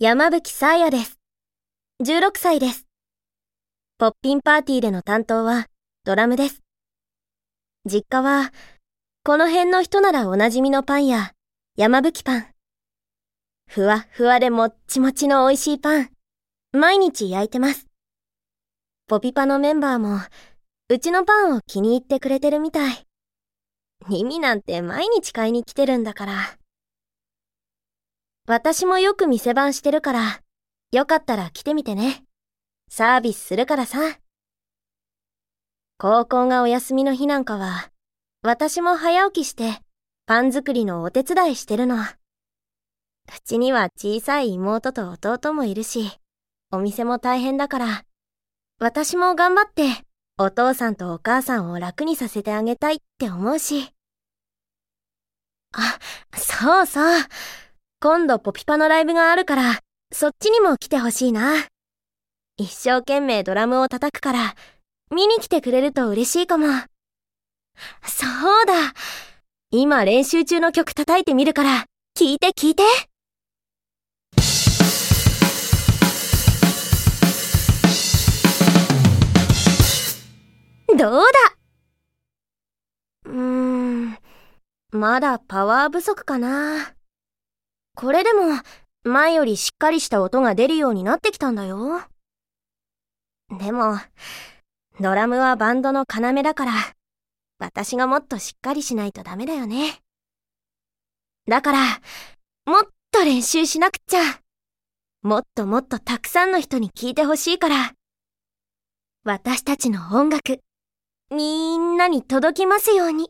山吹さやです。16歳です。ポッピンパーティーでの担当はドラムです。実家は、この辺の人ならおなじみのパン屋、山吹パン。ふわふわでもっちもちの美味しいパン、毎日焼いてます。ポピパのメンバーも、うちのパンを気に入ってくれてるみたい。耳なんて毎日買いに来てるんだから。私もよく店番してるから、よかったら来てみてね。サービスするからさ。高校がお休みの日なんかは、私も早起きして、パン作りのお手伝いしてるの。うちには小さい妹と弟もいるし、お店も大変だから、私も頑張って、お父さんとお母さんを楽にさせてあげたいって思うし。あ、そうそう。今度ポピパのライブがあるから、そっちにも来てほしいな。一生懸命ドラムを叩くから、見に来てくれると嬉しいかも。そうだ。今練習中の曲叩いてみるから、聞いて聞いて。どうだ？うーん、まだパワー不足かな。これでも、前よりしっかりした音が出るようになってきたんだよ。でも、ドラムはバンドの要だから、私がもっとしっかりしないとダメだよね。だから、もっと練習しなくっちゃ。もっともっとたくさんの人に聴いてほしいから。私たちの音楽、みんなに届きますように。